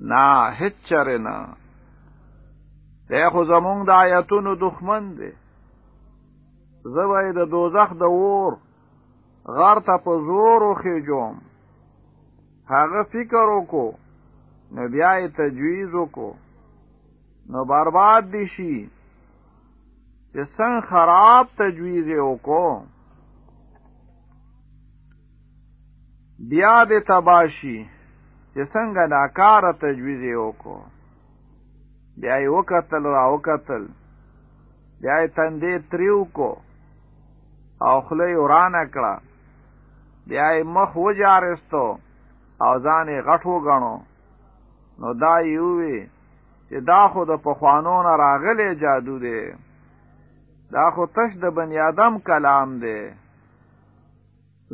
نه هیڅ چره نه. دی خو زمونږ د آیتونو دښمن دی. زه به د دوزخ د اور غار ته په زور وخېجوم هغه فکر وکړو نو بیا یې تجویز وکړو. نو برباد دي شي. چې څنګه خراب تجویز یې وکړو. بیا دې تباشي چې څنګه ناکاره تجویز یې وکړو. بیا یې وکتل را وکتل بیا یې تندې تریو کو او خله ورانه کړه. بیا یې مخ وجارستو او ځان یې غټ وګڼو. نو دا یې ووی چې دا خو د پخوانو نه راغلی جادو دی. دا خو تش د بنی آدم کلام دی.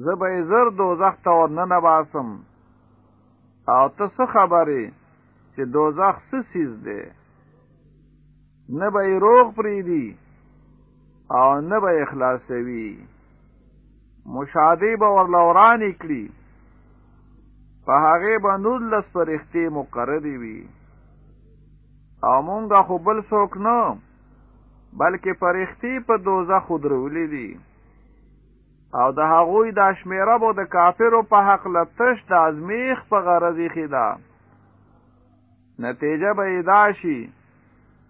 زه به زر دوزخ ته ورننه باسم او ته څه خبرې چې دوزخ څه سیز دی نه به روغ پریدي او نه به اخلاصوي مشاهده به ورلورانی کړي په هغه باندې لس پرختي مقرري وي او مونږه خو بل څوک نه بلکې پرختی په دوزه خودرولې دي او د هغوی د شمیره بو د کافرو په حق لتش د ازمیخ په غرضی خدا نتیجه به داشي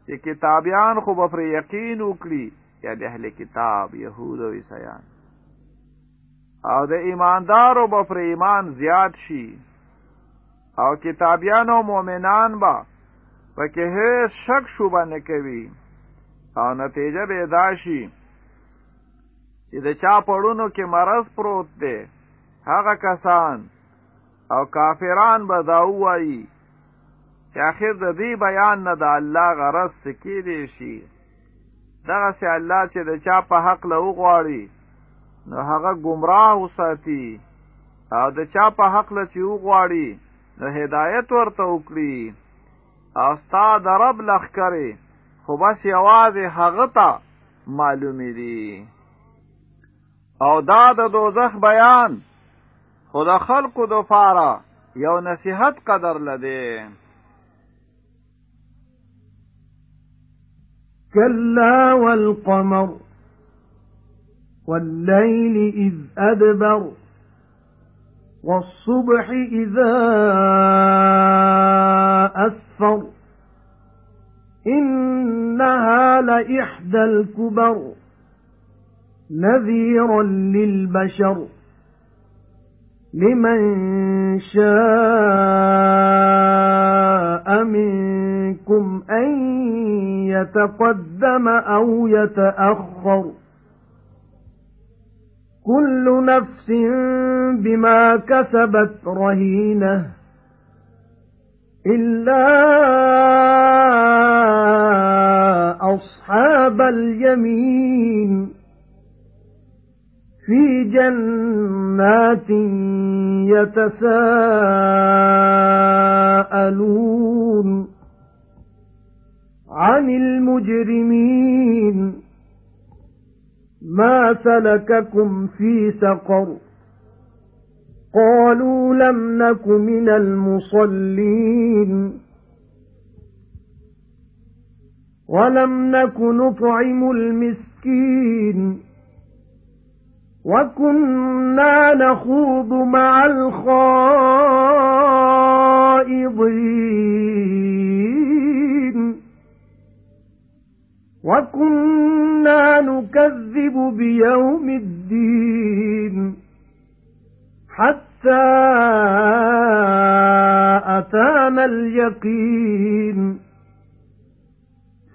چې کتابیان خو به پر یقین وکړي یا د اهل کتاب يهود او عیسایان او د ایماندارو به پر ایمان زیات شي. او کتابیان او مؤمنان به پکې هیڅ شک شوبه نه کوي. او نتیجه به داشي چې د چا پړونو کې مرض پروت دی هغه کسان. او کافران به دا وایي چې اخر د دې بیان نه د الله غرض سکی دی شي. دغه سي الله چې د چا په حق له وغواړي نو هغه گمراه وساتي. او د چا په حق له چې وغواړي نو هدایت ورته وکړي. او ستا د رب لخکري خو بس یوازې هغه ته معلومی دي أو دا د دوزخ بیان. خو د خلقو د فاره یو نصیحت قدر لده كلا والقمر والليل إذ أدبر والصبح إذا أسفر إنها لإحدى الكبر نذيرا للبشر لمن شاء منكم أن يتقدم أو يتأخر كل نفس بما كسبت رهينة إلا أصحاب اليمين في جنات يتساءلون عن المجرمين. ما سلككم في سقر؟ قالوا لم نك من المصلين. ولم نك نطعم المسكين. وَكُنَّا نَخُوضُ مَعَ الْخَائِضِينَ وَكُنَّا نُكَذِّبُ بِيَوْمِ الدِّينِ حَتَّى أَتَانَا الْيَقِينُ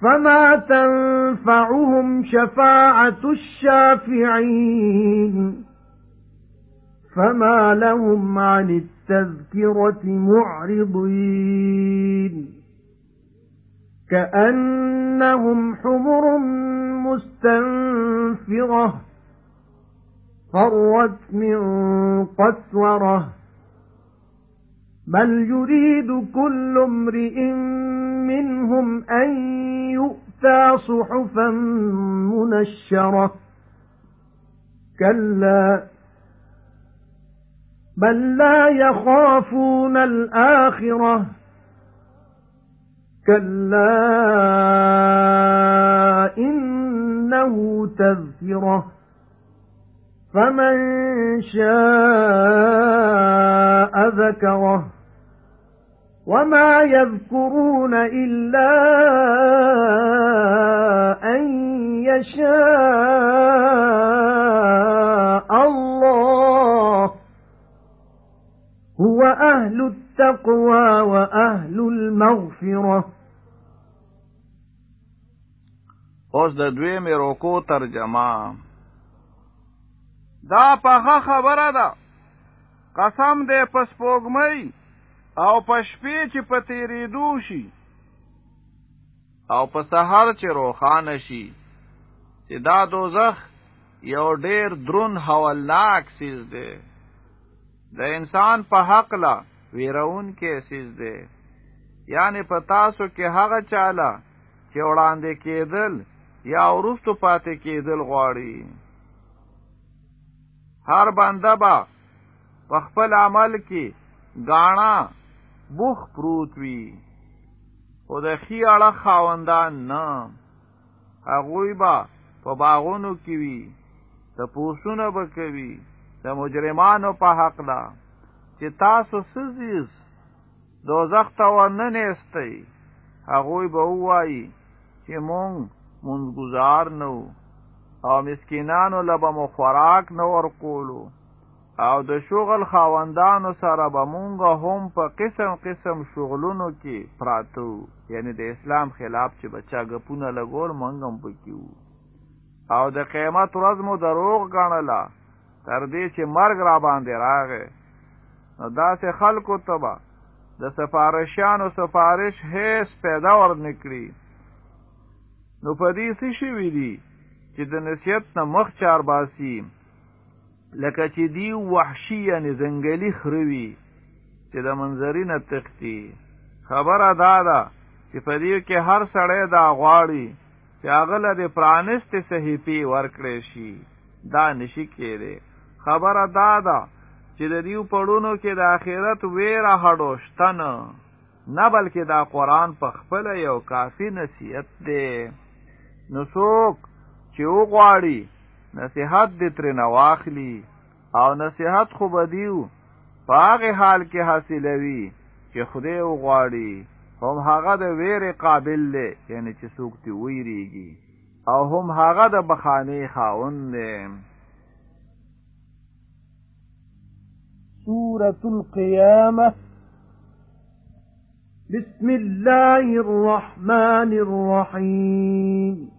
فَمَا تَنفَعُهُمْ شَفَاعَةُ الشَّافِعِينَ. فَمَا لَهُمْ عَنِ التَّذْكِرَةِ مُعْرِضِينَ. كَأَنَّهُمْ حُمُرٌ مُسْتَنفِرَةٌ فَرَّتْ مِنْ قَسْوَرَةٍ. بَلْ يُرِيدُ كُلُّ امْرِئٍ مِنْهُمْ أَنْ يُؤْتَى صُحُفًا مُنَشَّرَةً. كَلَّا. بَل لَّا يَخَافُونَ الْآخِرَةَ. كَلَّا. إِنَّهُ تَذْكِرَةٌ. فَمَن شَاءَ ذَكَرَهُ. وَمَا يَذْكُرُونَ إِلَّا أَن يَشَاءَ اللَّهُ هُوَ أَهْلُ التَّقْوَى وَأَهْلُ الْمَغْفِرَةِ اوس د دوی مې روکو ترجمه. دا پخه خبره ده. قسم دې پس پوغمۍ او پشپې چې په تیرېدو شي او په سحر چې روخانه شي. چې دا دوزخ یو ډیر درون حوالناک سیز دی. د انسان په حق لا ویرون کې سیز دی. یعنی په تاسو کې هغه چاله چې وړاندې کېدل یا ورستو پاتې کېدل غواړي. هر بنده با په خپل عمل کې غاڼه بوخ پروت وي او د خي اړه خاوندان نه هغوی با په باغونو کې وي د پوسونه به کوي د مجرمانو په حق لا. چې تاسو سزیز. دوزخ ته ورننه استئ هغوی به وایي چې مونږ منځګزار نو. او مسکینانو لبه مو خوراک نه ورکولو او د شغل خاوندانو سره به مونږه هم په قسم قسم شغلونو کې پراتو یعنی د اسلام خلاف چې بچا غپونه لګول مونږم پکیو او د قیامت ورځ مو دروغ غنلا تر دې چې مرګ را باندې راغې نو داسې خلکو تبا د سفارشانو سفارش هیڅ پیدا ور نکړي نو په دې شي وی دي؟ چې د نصیحت نه مخ چار باسي لکه چې دی وحشی یعنی زنګلی خروي چې د منظرینه تختی خبره دا ده چې په دې کې هر سړی دا غواړي چې هغه له پرانست صحیفه ورکړي شي. دا نشي کېده خبره دا ده چې د دیو پړونو کې د آخرت ویره هډوشتنه نه بلکې دا قران په خپل یو کافی نصیحت دی. نو څوک چې وغواړي نصيحت دې تر نواخلی او نصيحت خو بدیو په هغه حال کې حاصلوي چې خدای وغواړي. هم هغه د ویرې قابل دی یعنی چې څوک تی ویریږي. او هم هغه د بخانه خاوند دی. سورة القيامة. بسم الله الرحمن الرحيم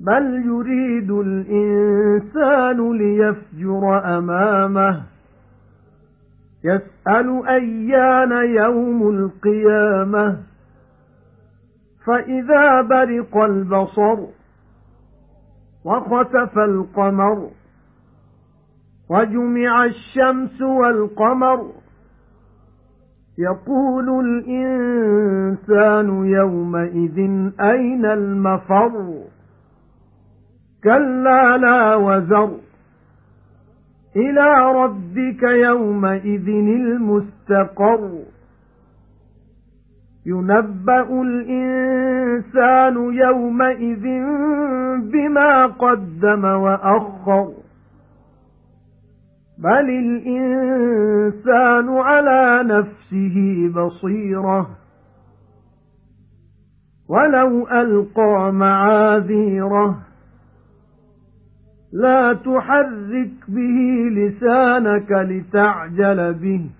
بَلْ يُرِيدُ الْإِنسَانُ لِيَفْجُرَ أَمَامَهُ. يَسْأَلُ أَيَّانَ يَوْمُ الْقِيَامَةِ. فَإِذَا بَرِقَ الْبَصَرُ وَخَسَفَ الْقَمَرُ وَجُمِعَ الشَّمْسُ وَالْقَمَرُ يَقُولُ الْإِنسَانُ يَوْمَئِذٍ أَيْنَ الْمَفَرُّ؟ كَلَّا لَا وَزَرَ إِلَى رَبِّكَ يَوْمَئِذٍ الْمُسْتَقَرُّ. يُنَبَّأُ الْإِنسَانُ يَوْمَئِذٍ بِمَا قَدَّمَ وَأَخَّرَ. بَلِ الْإِنسَانُ عَلَى نَفْسِهِ بَصِيرَةٌ. وَلَوْ أَلْقَى مَعَاذِيرَهُ لا تحرك به لسانك لتعجل به.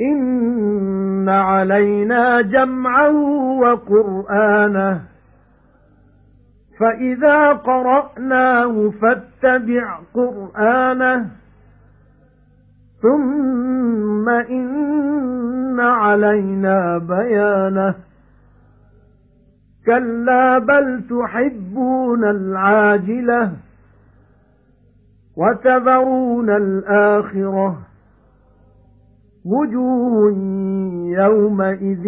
إن علينا جمعه وقرآنه. فإذا قرأناه فاتبع قرآنه. ثم إن عَلَيْنَا بَيَانَهُ. كَلَّا بَلْ تُحِبُّونَ الْعَاجِلَةَ وَتَذَرُونَ الْآخِرَةَ وُجُوهٌ يَوْمَئِذٍ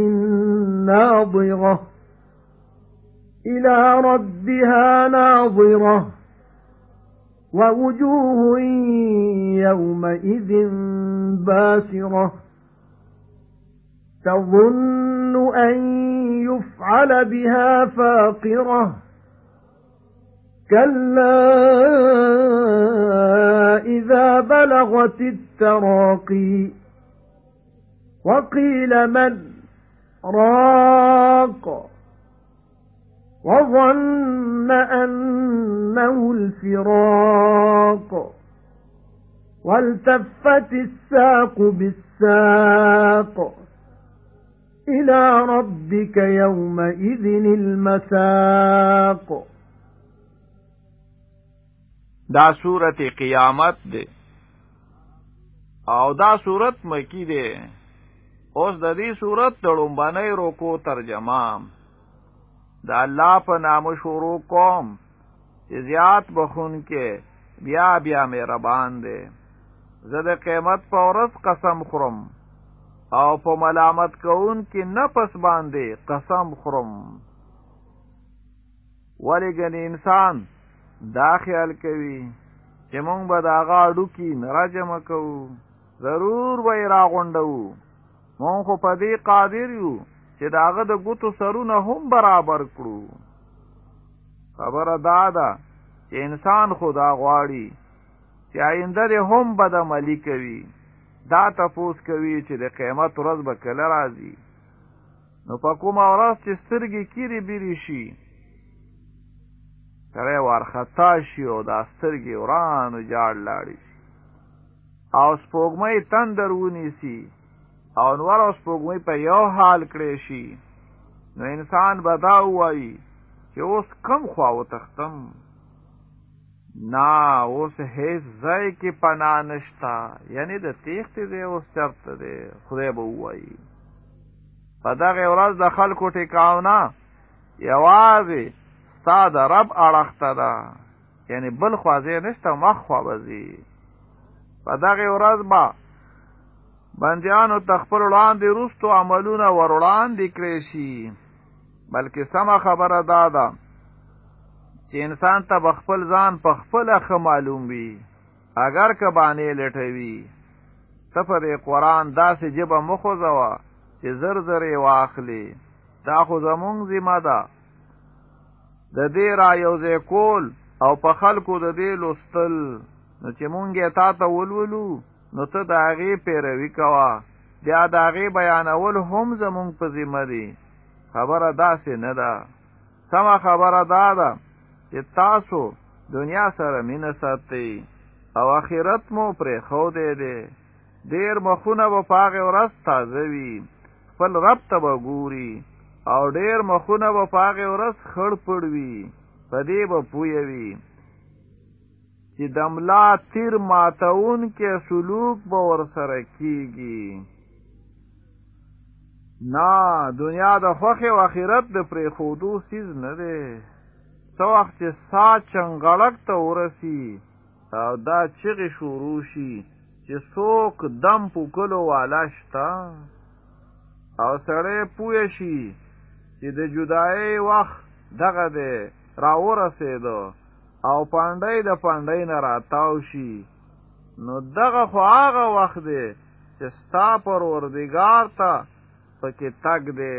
نَاضِرَةٌ إِلَى رَبِّهَا نَاظِرَةٌ وَوُجُوهٌ يَوْمَئِذٍ بَاسِرَةٌ تَظُنُّ أَن يُفْعَلَ بِهَا فَاقِرَةٌ. كَلَّا إِذَا بَلَغَتِ التَّرَاقِيَ. وَقِيلَ مَنْ؟ رَاقٍ. وَظَنَّ أَنَّهُ الْفِرَاقُ. وَالْتَفَّتِ السَّاقُ بِالسَّاقِ. إِلَى رَبِّكَ يَوْمَئِذٍ الْمَسَاقُ. دا سورت قیامت ده او دا سورت مکی ده اوس د دې سورت د لومبنۍ روکو ترجمه. د الله په نام شروع کوم چې زیات بخون کې بیا بیا مهربان دی. زه د قیامت په ورځ قسم خورم او په ملامت کوون کې نه پس باندې قسم خورم. ولی ګنې انسان دا خیال کوي چې مونږ به د هغه اډوکي نه راجمع کوو ضرور به راغونډو مونږ خو په دې قادر یو چې داغه د ګوتو سرونه هم برابر کړو. خبره دا ده چې انسان خدا غواړي چې آینده هم بد عملی کوي دا تفوس کوي چې د قیامت ورځ به کله راځي. نو په کومه ورځ چې سترګې کیری بیری شي سره ورخطا شي او دا سترګې ورانو جاړ لاړي شي. او سپوږمۍ تندر ونیسي او انوار او سپوږمۍ په یو حال کړی شي. نو انسان به دا وایي چې اوس کم خوا وتختم نا اوس هیڅ ځای کې پناه نشتا یعنی د تیښتې دی اوس چرته دی. خدای به وایي په دغه ورځ د خلکو ټیکاونه یوازې ستا د رب اړخته ده. یعنی بل خوازې نشته مخ خوا به ځي. په دغه ورځ به بندیانو تخپل وړاندې روستو عملونه ور وړاندې کړی شي. بلکې سمه خبره دا ده چې انسان ته خپل ځان په خپل ښه معلوم وي. اگر که باندې لټوي سفر قرآن داسې جبه مخوځوه چې زر زر یې واخلي دا خو زمونږ ذمه ده. د دې را یوځای کول او په خلکو د دې لوستل نو چې مونږ یې تا ته ولولو نو ته د هغې پیروي کوه. بیا د هغې بیانول هم زمونږ په ذمه دي. خبره داسې نه ده. سمه خبره دا ده چې تاسو دنیا سره مینه ساتئ او اخرت مو پرې ښودی دی. ډیر مخونه به هغې ورځ تازه وي خپل رب ته به ګوري او ډیر مخونه به هغې ورځ خړ پړ وي په دې به پوه وي. چې د ملا تیر ماتون کې سلوک به ور سره کیږي نه دنیا د خوخه او اخرت د پرې خودو سیز نه دی څو وخت چې سا چنګړک ته ورسی او دا چغې شروع شي چې څوک دم پوکلو والا شتا او سړی پوه شي چې د جدای وخت دغه دی راورسېدو او پانډای د پانډای نه راتاو شي. نو دغه خو هغه وخت دی چې ستا پر وردګار ته پکې تګ دی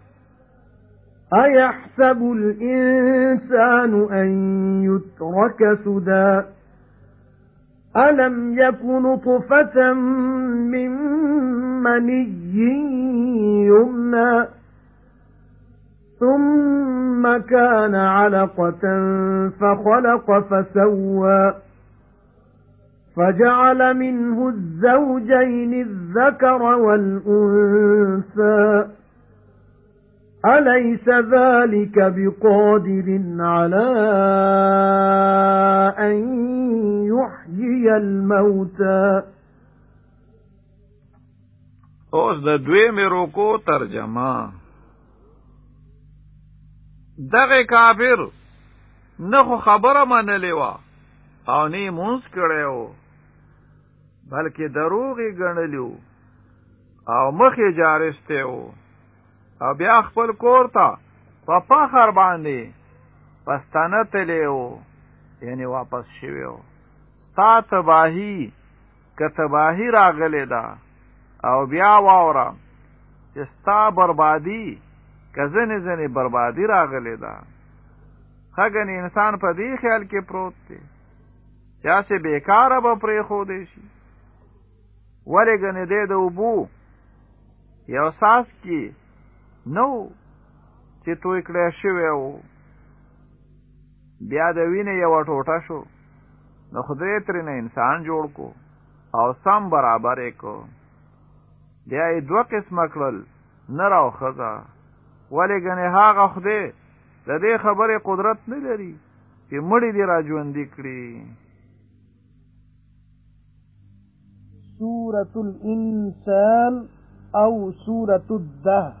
أَيَحْسَبُ الْإِنسَانُ أَن يُتْرَكَ سُدًى أَلَمْ يَكُ نُطْفَةً مِّن مَّنِيٍّ اليمنى ثُمَّ كَانَ عَلَقَةً فَخَلَقَ فَسَوَّى فَجَعَلَ مِنْهُ الزَّوْجَيْنِ الذَّكَرَ وَالْأُنثَى أَلَيْسَ ذَلِكَ بِقَادِرٍ عَلَى أَن يُحْيِيَ الْمَوْتَى؟ اوس د دوی روکو ترجمه. دغه کافر نه خو خبره منلې وا أو نه مونږ کړو بلکې دروغي ګڼلیو أو مخې جارسته او بیا خپل کور ته په فخر باندې پستانه تلیو یعنی واپس شویو ستا تباهی که تباهی راغلی ده او بیا واوره چې ستا بربادی که ځنې ځنې بربادي راغلی ده. خګن انسان په دې خیال کې پروت دی. یا چې بیکاره به پرې خو دی شي. ولې ګنې دی د اوبو؟ یو ساس کې نو چې توی کړی شوی و بیا د وینې یو ټوټه شو نو خدای ترې نه انسان جوړ کو او سم برابر کو بیا یې دوه قسمه کړل نر او ښځه. ولی گنه هاغه خدای د دې خبره قدرت نه لري چې مړی دی را ژوند کړي. سورة الإنسان أو سورة الدهر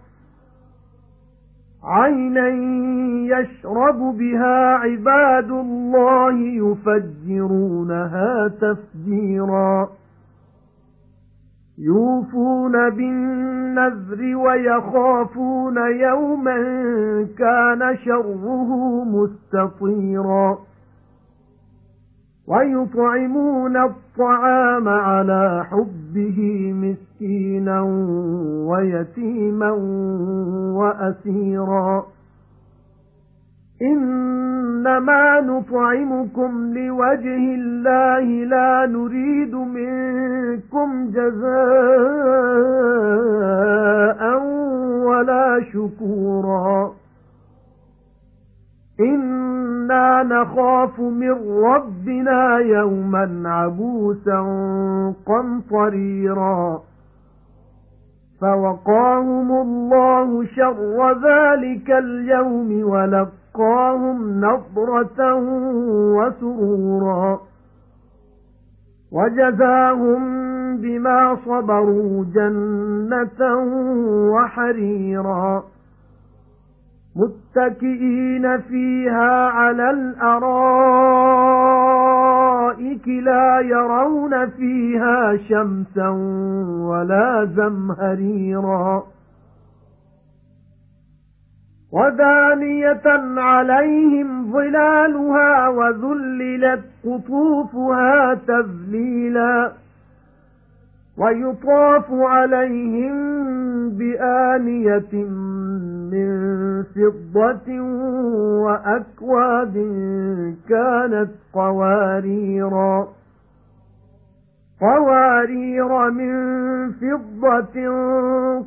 عَيْنًا يَشْرَبُ بِهَا عِبَادُ اللَّهِ يُفَجِّرُونَهَا تَفْجِيرًا يُوفُونَ بِالنَّذْرِ وَيَخَافُونَ يَوْمًا كَانَ شَرُّهُ مُسْتَطِيرًا وَيُطْعِمُونَ الطَّعَامَ عَلَى حُبِّهِ مِسْكِينًا وَيَتِيمًا وَأَسِيرًا. إِنَّمَا نُطْعِمُكُمْ لِوَجْهِ اللَّهِ لَا نُرِيدُ مِنكُمْ جَزَاءً وَلَا شُكُورًا. إِنَّا نَخَافُ مِن رَّبِّنَا يَوْمًا عَبُوسًا قَمْطَرِيرًا فَوَقَاهُمُ اللَّهُ شَرَّ ذَلِكَ الْيَوْمِ وَلَقَّاهُمْ نَضْرَةً وَسُرُورًا وَجَزَاهُم بِمَا صَبَرُوا جَنَّةً وَحَرِيرًا مُتَّكِئِينَ فِيهَا عَلَى الْأَرَائِكِ لَا يَرَوْنَ فِيهَا شَمْسًا وَلَا زَمْهَرِيرًا. وَدَانِيَةً عَلَيْهِمْ ظِلَالُهَا وَذُلِّلَتْ قُطُوفُهَا تَذْلِيلًا. وَيُطَافُ عَلَيْهِمْ بِآنِيَةٍ مِّن فِضَّةٍ وَأَكْوَابٍ كَانَتْ قَوَارِيرَا قَوَارِيرَ مِن فِضَّةٍ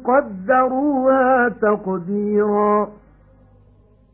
قَدَّرُوهَا تَقْدِيرًا.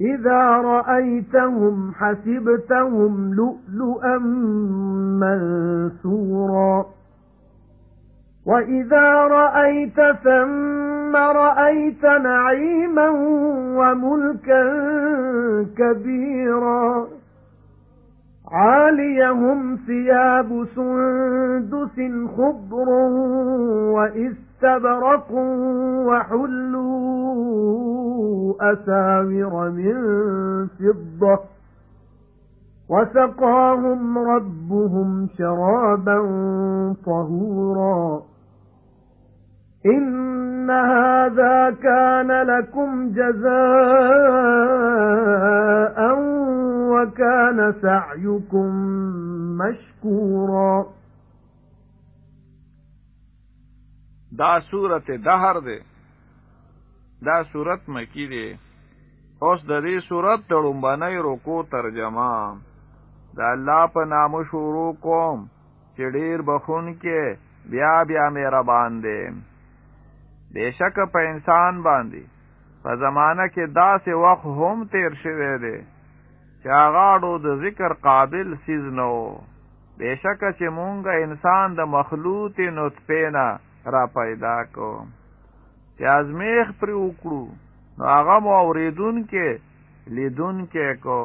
إِذَا رَأَيْتَهُمْ حَسِبْتَهُمْ لُؤْلُؤًا مَّنثُورًا. وَإِذَا رَأَيْتَ ثَمَّ رَأَيْتَ نَعِيمًا وَمُلْكًا كَبِيرًا. عَالِيَهُمْ ثِيَابُ سُندُسٍ خُضْرٌ وَإِسْتَبْرَقٌ وَحُلُّوا أَسَاوِرَ مِن فِضَّةٍ وَسَقَاهُمْ رَبُّهُمْ شَرَابًا طَهُورًا. إِنَّ هَذَا كَانَ لَكُمْ جَزَاءً وَكَانَ سَعْيُكُمْ مَشْكُورًا. دا صورت دهر ده دا صورت مکی ده اوس د دې صورت د لومبنۍ رکو ترجمه. د الله په نام شروع کوم چې ډیر بخون کې بیا بیا مهربان دی. بشک په انسان باندې په زمانہ کې داسې وخت هم تیر شوی دی چې هغه د ذکر قابل سیز نو بشک چې مونږ انسان د مخلوط نطفه نه را پیدا کو. چې ازمیخ پر وکړو نو هغه مو اوریدون کې لیدون کې کو.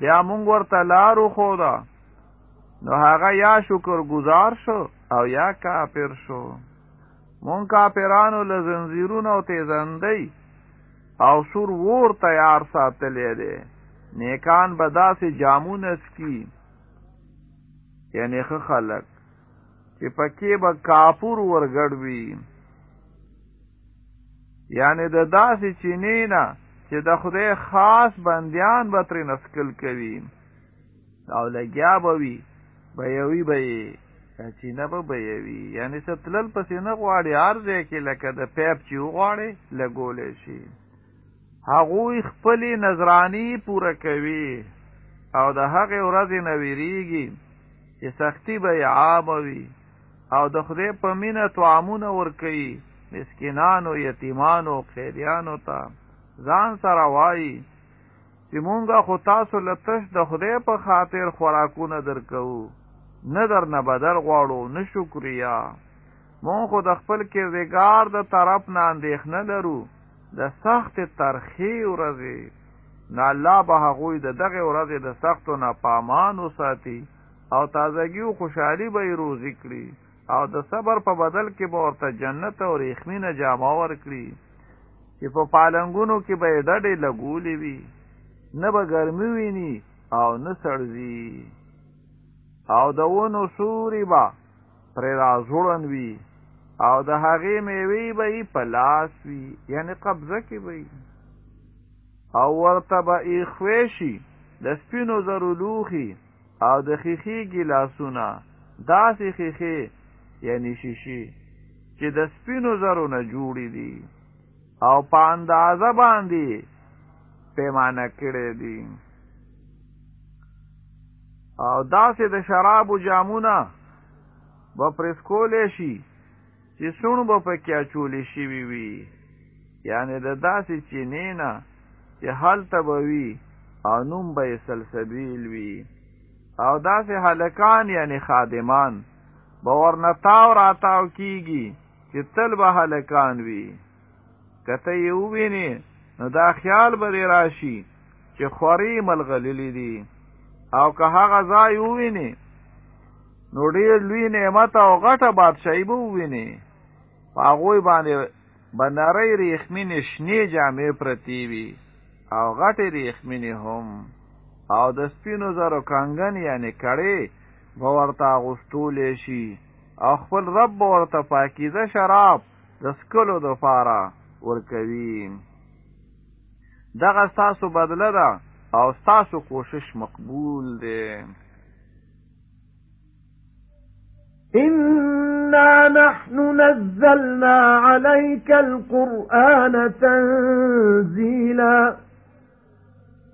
بیا مونږ ورته لارو خو دا نو هغه یا شکر گزار شو او یا کافر شو. مونږ کافرانو له زنجیرونو او تیزندۍ او سور ور تیار ساتلې دي نیکان به داسې جامونه سکی یعنی خ خلق چې پکې به کافور ورګړوي یعنی د داسې چینینا چې د خدای خاص بندیان به تر نسکل کوي. او لګیا به وي به یوي به چې نه به به یوي یعنی ستلل پسې نه غواړي ارزه کې لکه د پیپ چې وغواړي لګولې شي. هغوی خپلی نظرانی پوره کوي. او د هغه ورځې نویریږي چې سختی به عام وي او د خدای په مینه طعامونه ور کوي مسکینانو یتیمانو خیریانو ته. ځان سره وایي چې مونږه خو تاسو لتش د خدای په خاطر خوراکونه درکو نه در نه بدر غواړو نه شکریا. مونږ خو د خپل کردګار د طرف نه اندېښنه لرو. د سخت ترخی ورځې. نه الله به هغوی د دغه ورځې د سختو نه پامان وساتي او تازگی او خوشحالی به روزي کړي او د صبر په بدل کې به ورته جنت او ریخمینه جامه ورکړي. چې په پالنګونو کې به ډډې لګولې وي. نه به ګرمي ویني او نه سړځي. او د ونو سوري به پرې راځوړن وي. او د هغې میوې به یې په لاس وي یعنی قبضه کې به او ورته به ایخوې شي د سپینو زرو لوښي او د خیخي ګیلاسونه. داسې خیخي یعنی شیشي چې د سپینو زرو نه جوړې دي او په اندازه باندې پیمانه کړي دي او داسې د شرابو جامونه به پرسکولې شي چې سونو به پکې اچولې شوي وي. یعنی د داسې چینې نه چې هلته به وي او نوم به یې سلسبیل وي. او داسې هلکان یعنی خادمان به ورنه تاو راتاو کیږي چې تل به هلکان وي کته یې وویني نو دا خیال به راشي چې خوري ملغللی دي او که هغه ځای وویني نو ډیر لوی نعمت او غټه بادشاہي به وویني هغه باندې بناري ریخمین شنی جامې پرتی وي او غټي ریخمین هم. او د سپینو زرو کانګن یعنی کړي ورته غستول شي. او خپل رب ورته پاکیزه شراب د سکلو د فاره ورکوي. دغه ستاسو بدله ده او ستاسو کوشش مقبول دی. إِنَّا نَحْنُ نَزَّلْنَا عَلَيْكَ الْقُرْآنَ تَنزِيلًا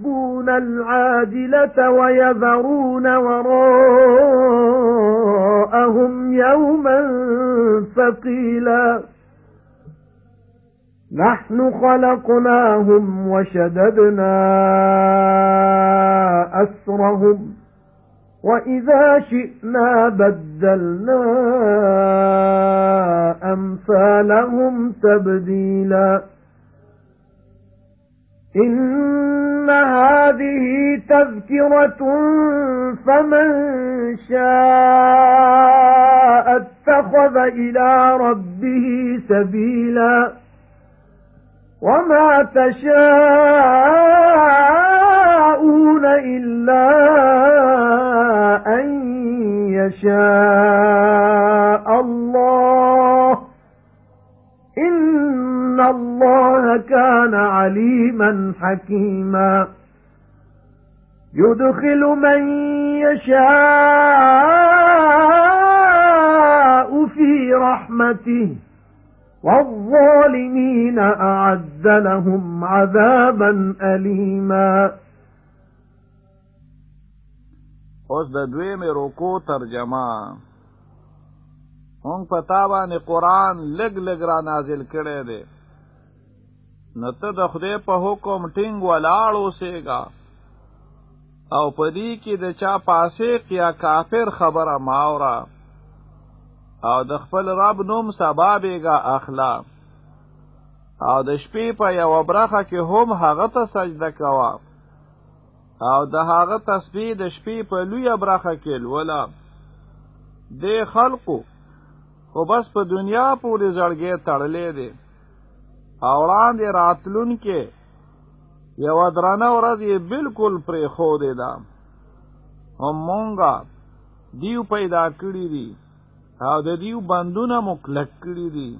يُحِبُّونَ الْعَاجِلَةَ وَيَذَرُونَ وَرَاءَهُمْ يَوْمًا ثَقِيلًا. نَحْنُ خَلَقْنَاهُمْ وَشَدَدْنَا أَسْرَهُمْ. وَإِذَا شِئْنَا بَدَّلْنَا أَمْثَالَهُمْ تَبْدِيلًا. هَذِهِ تَذْكِرَةٌ فَمَن شَاءَ اتَّخَذَ إِلَى رَبِّهِ سَبِيلًا وَمَا تَشَاءُونَ إِلَّا أَن يَشَاءَ اللَّهُ إِنَّ اللَّهَ كَانَ عَلِيمًا حَكِيمًا يُدْخِلُ مَن يَشَاءُ فِي رَحْمَتِهِ وَالظَّالِمِينَ أَعَدَّ لَهُمْ عَذَابًا أَلِيمًا اوس د دویمه روکو ترجمه. مونږ په تابانه قرآن لګ لګ را نازل کړي دي نو ته د خدای په حکم ټینګ ولاړ اوسېګا او پدې کې د چا پاسه کیا کافر خبره ماورا او د خپل رب نوم سبابېګا اخلا. او د شپې په یو برخه کې هم هغه ته سجده کوا او د هغه تسبیح د شپې په لوی برخه کې لولا د خلقو خو بس په دنیا پورې زړګې تړلې دي او وړاندې راتلون کې یو درانه ورځ یې بالکل پرې خو دی دا هم مونږه دیو پیدا کړی دي او د دیو بندونه مکلک کړی دي.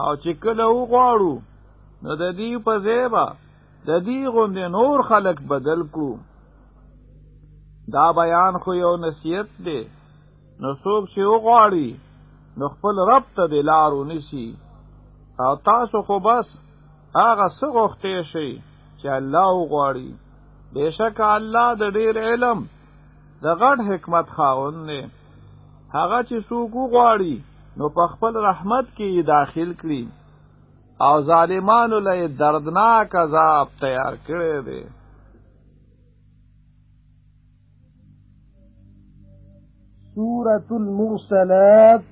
او چې کله وغواړو نو د دیو په زیبا د دی غوندې نور خلق بدل کو دا بیان خو یو نصیحت دی. نو څوک چې وغواړي نو خپل رب ته د لارو نسی او تاسو خو بس هغه څه غوښتې شي چې الله وغواړي. بشک الله د ډیر علم د غټ حکمت خاوند دی. هغه چې څوک غواړي نو په خپل رحمت کې داخل کړي. او ظالمانو له دردناک عذاب تیار کړی دی. سورة المرسلات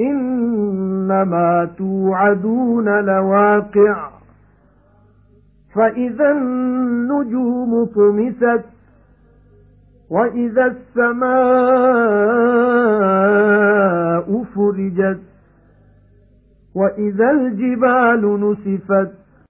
إنما توعدون لواقع. فَإِذَا النُّجُومُ طُمِسَتْ وَإِذَا السَّمَاءُ فُرِجَتْ وَإِذَا الْجِبَالُ نُسِفَتْ.